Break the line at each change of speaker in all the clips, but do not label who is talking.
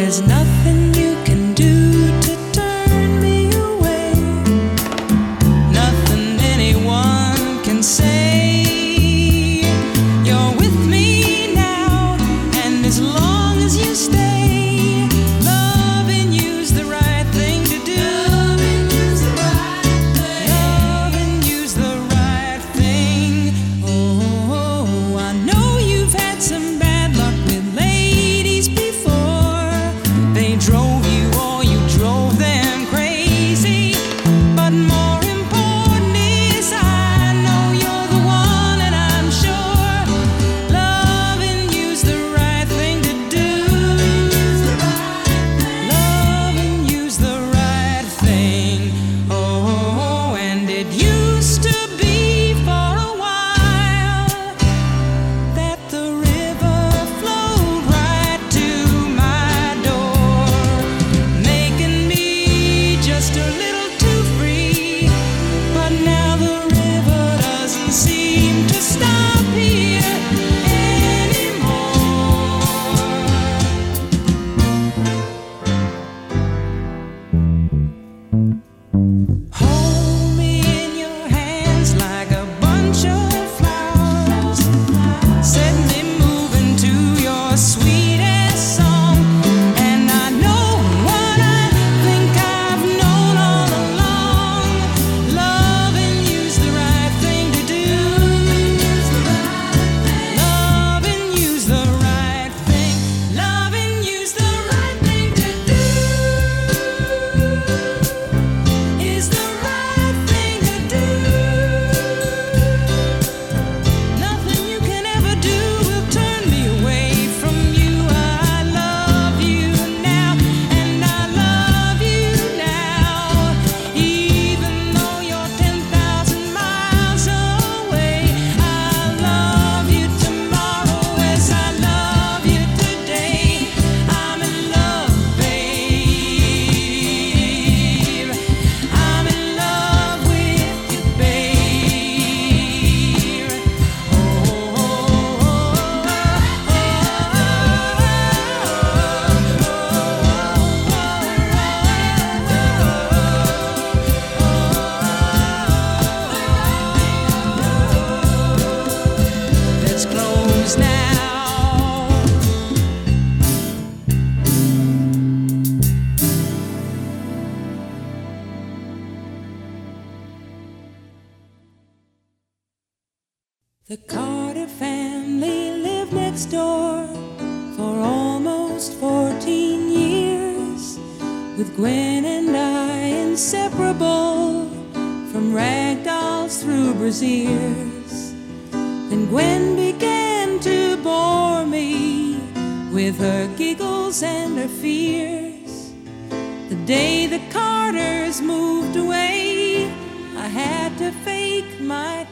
there's nothing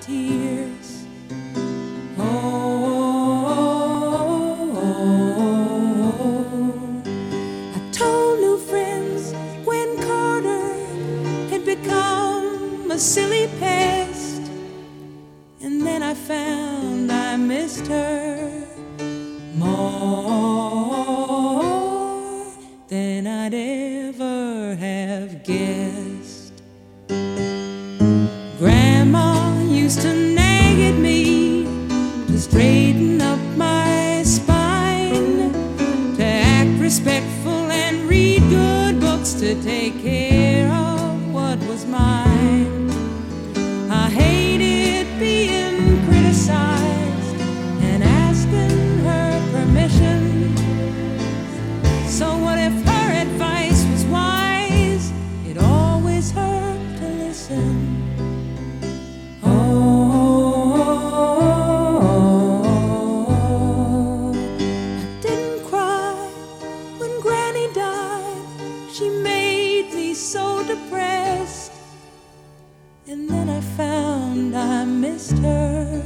tears. I found I missed her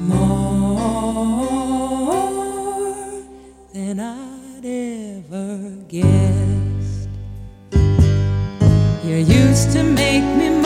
more than I'd ever guessed. You used to make me.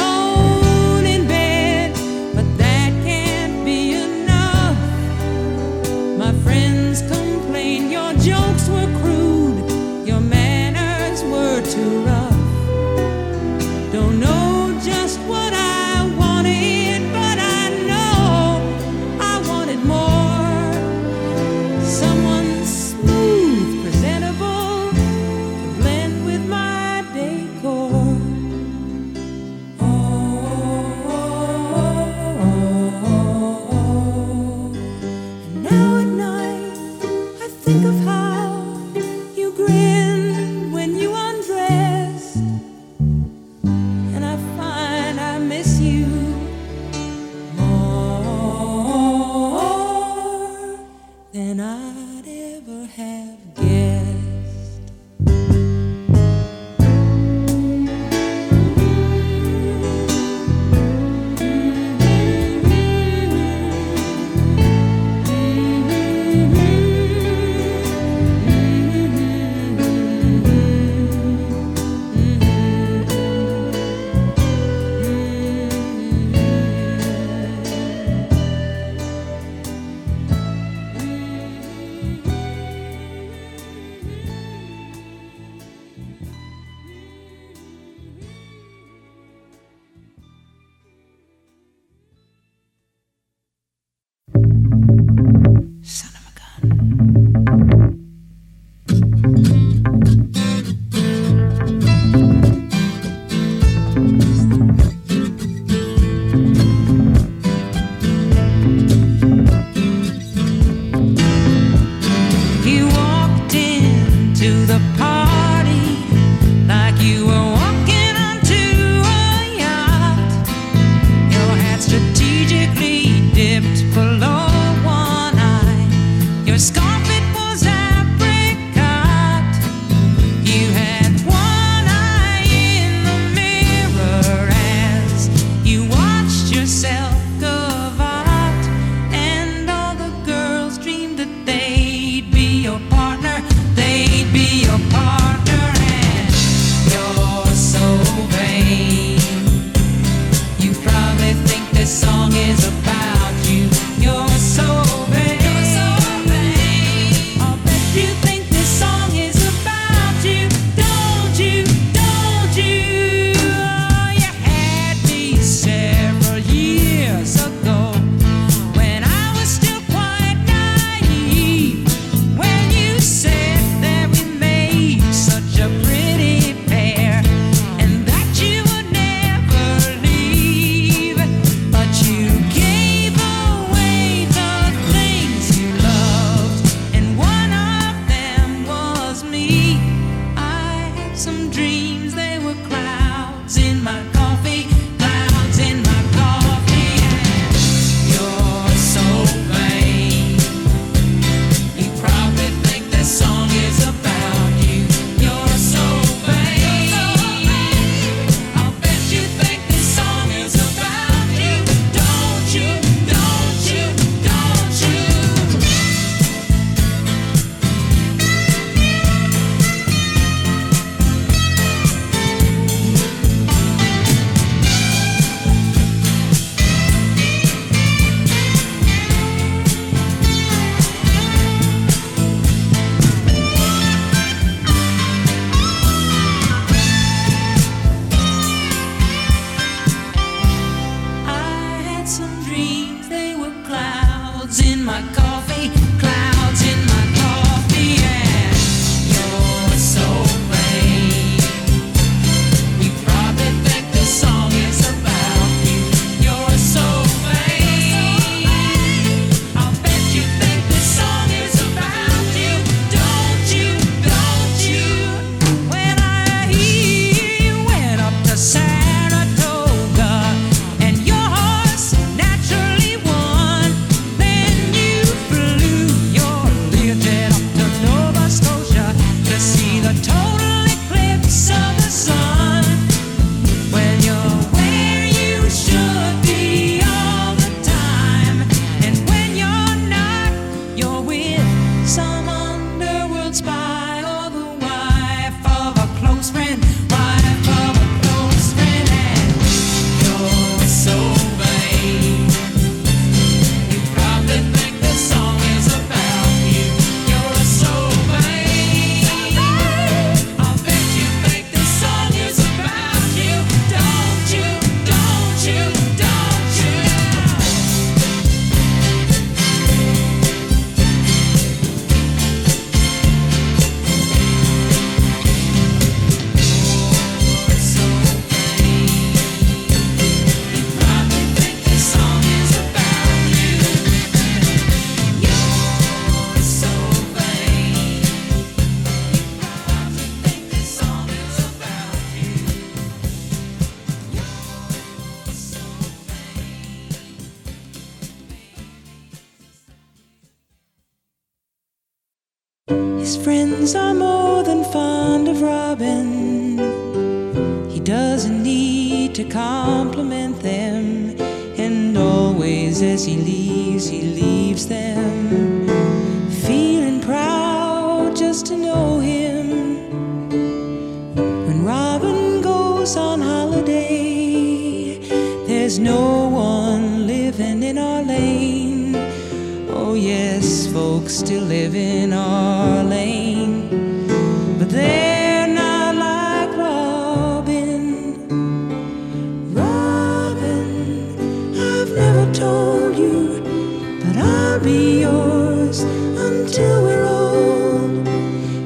until we're old.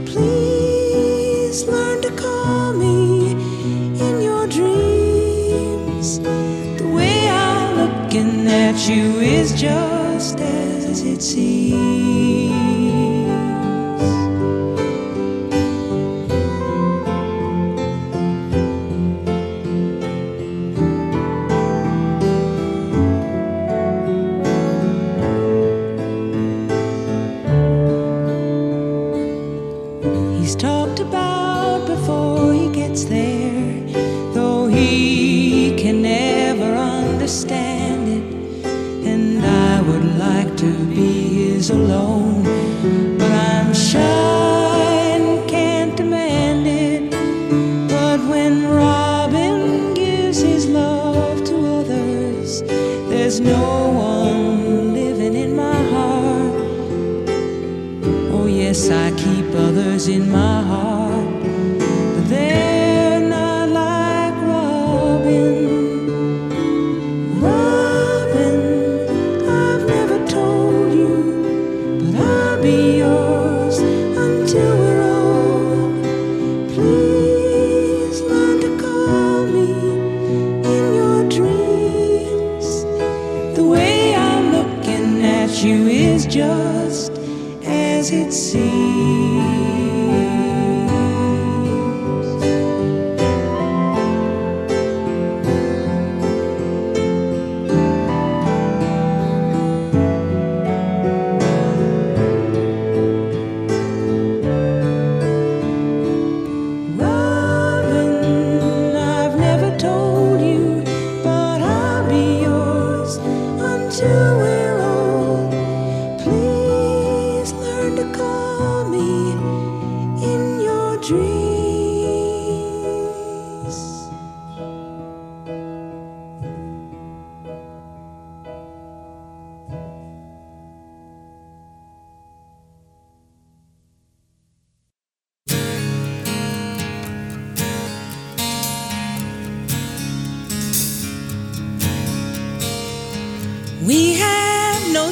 Please learn to call me in your dreams. The way I'm looking at you is just. my heart.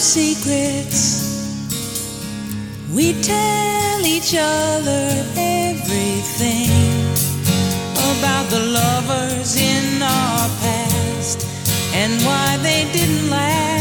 secrets. We tell each other everything about the lovers in our past and why they didn't last.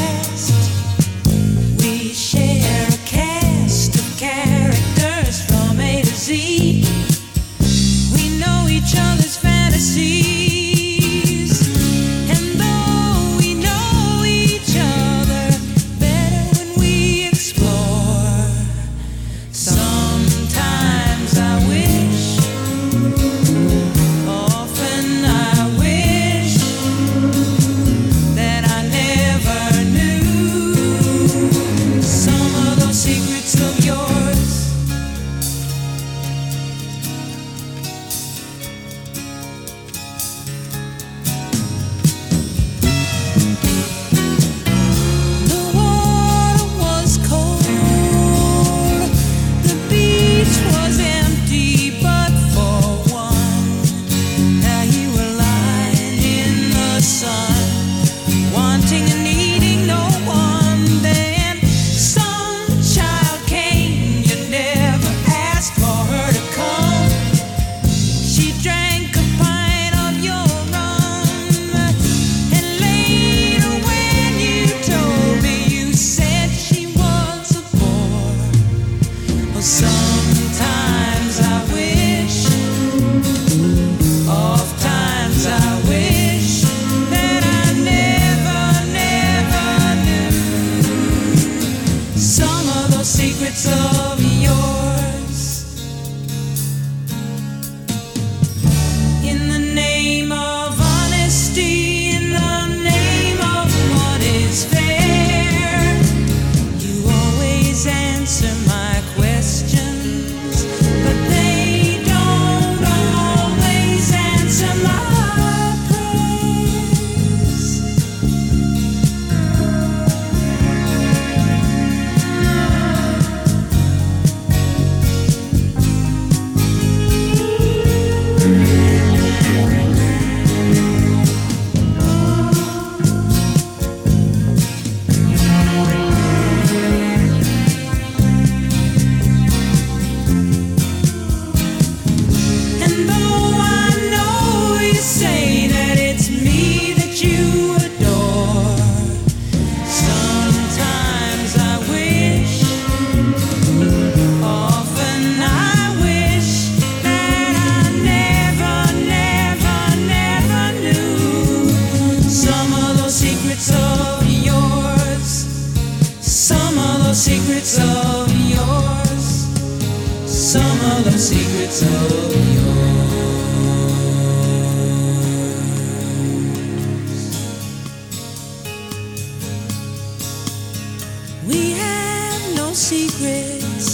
secrets.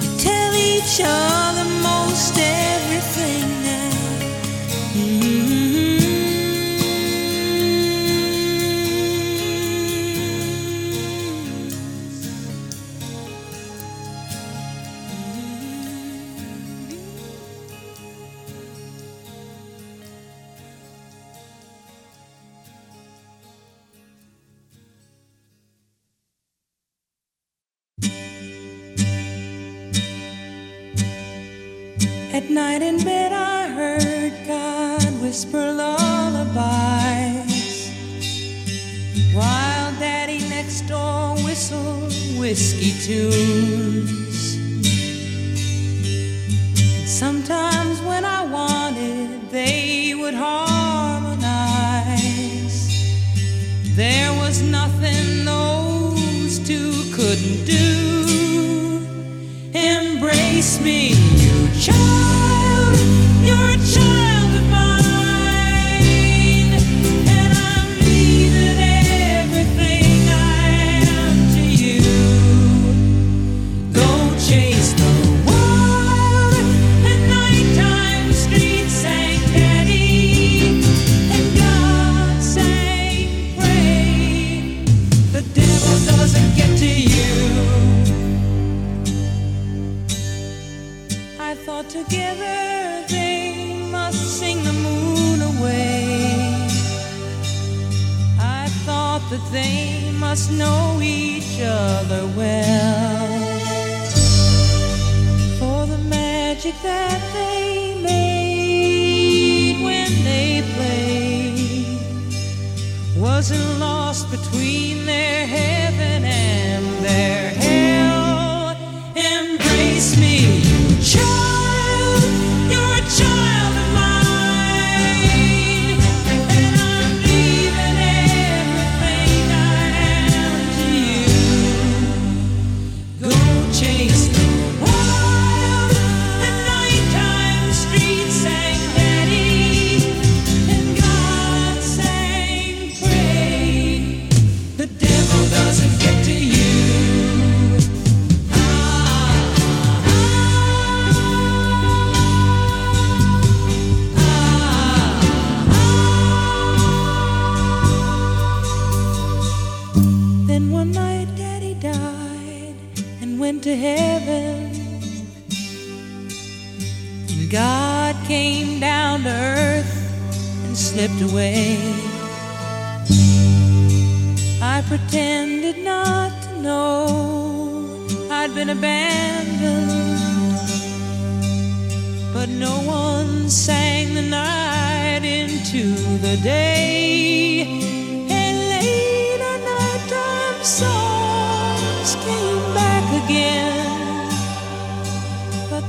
We tell each other. me, you child.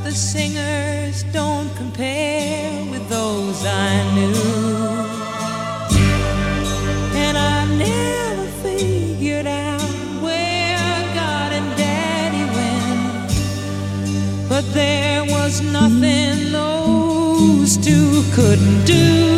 the singers don't compare with those I knew. And I never figured out where God and Daddy went. But there was nothing those two couldn't do.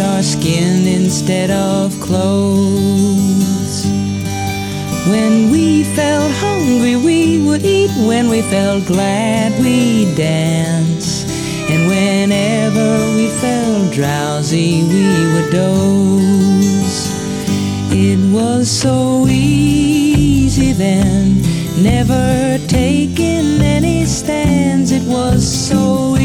Our skin instead of clothes. When we felt hungry, we would eat. When we felt glad, we'd dance. And whenever we felt drowsy, we would doze. It was so easy then, never taking any stands. It was so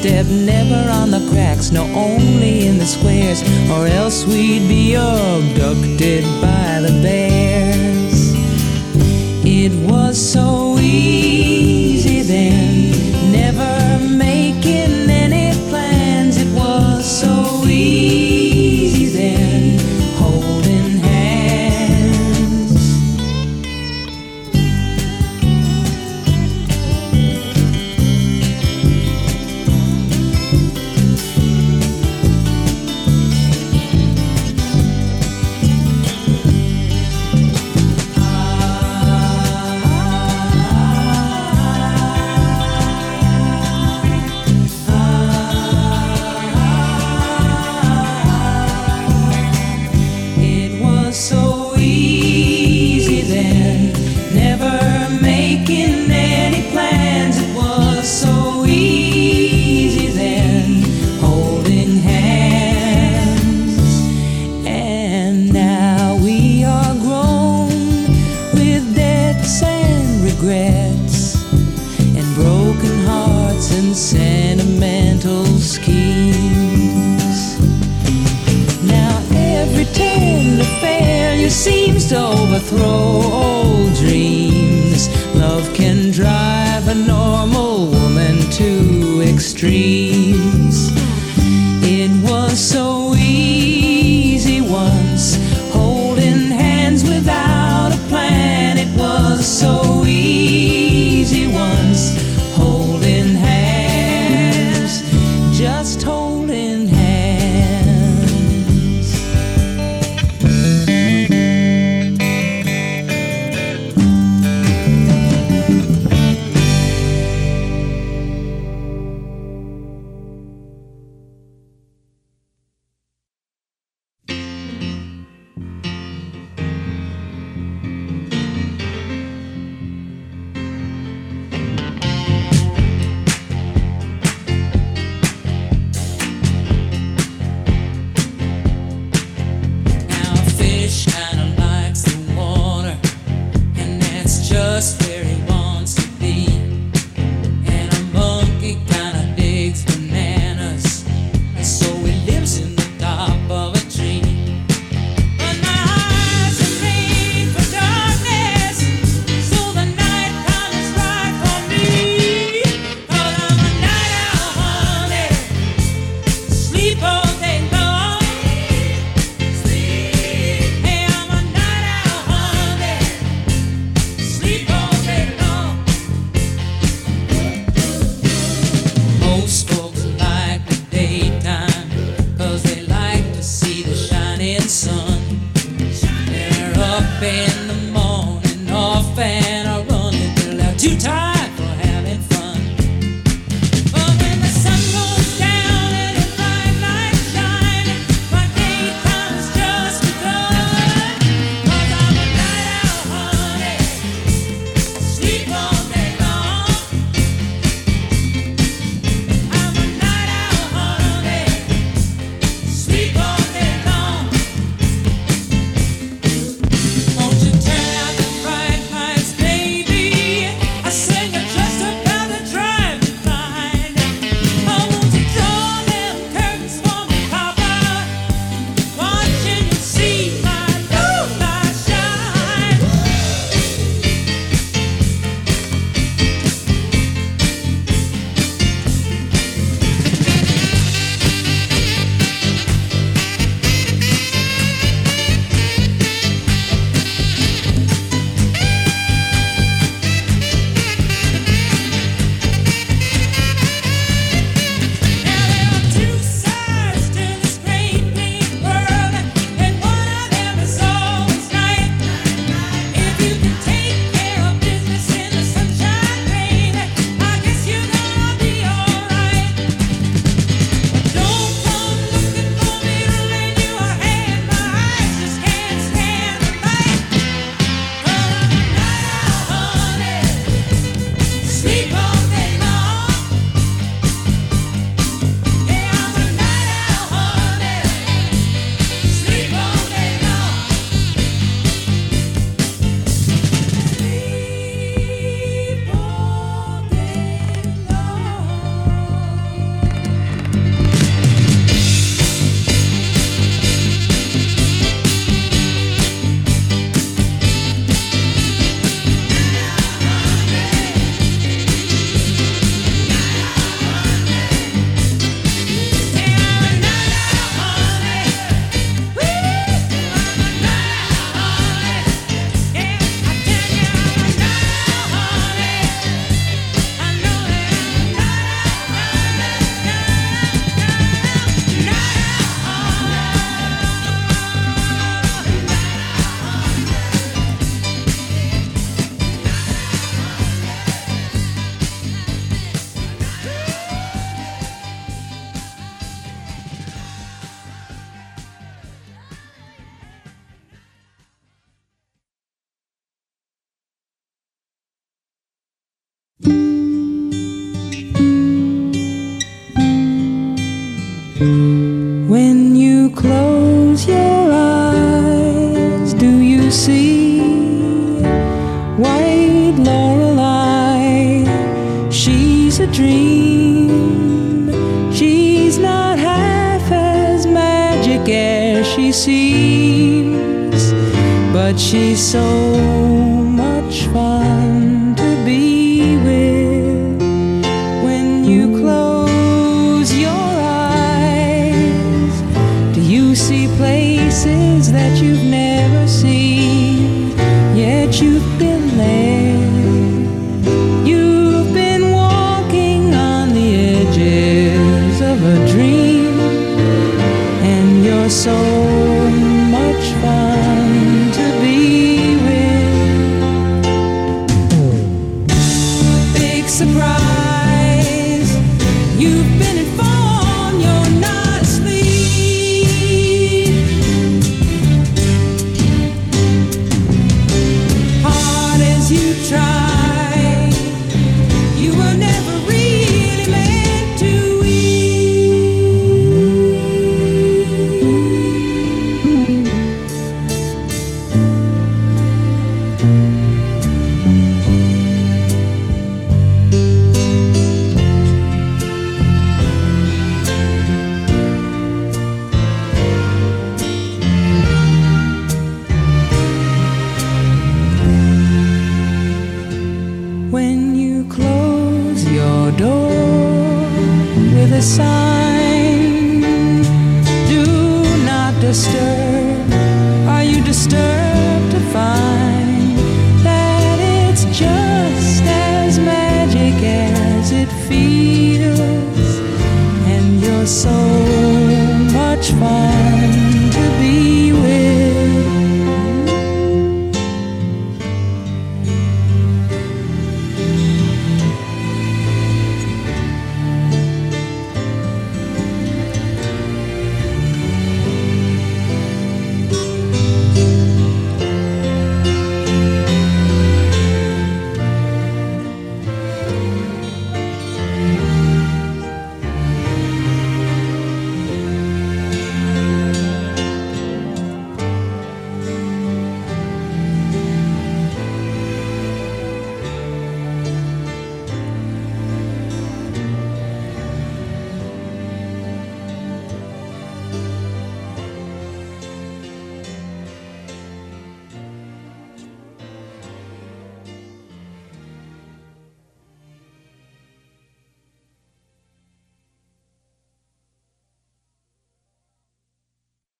step never on the cracks, no, only in the squares, or else we'd be abducted by the bears. It was so easy old dreams. Love can drive a normal woman to extremes.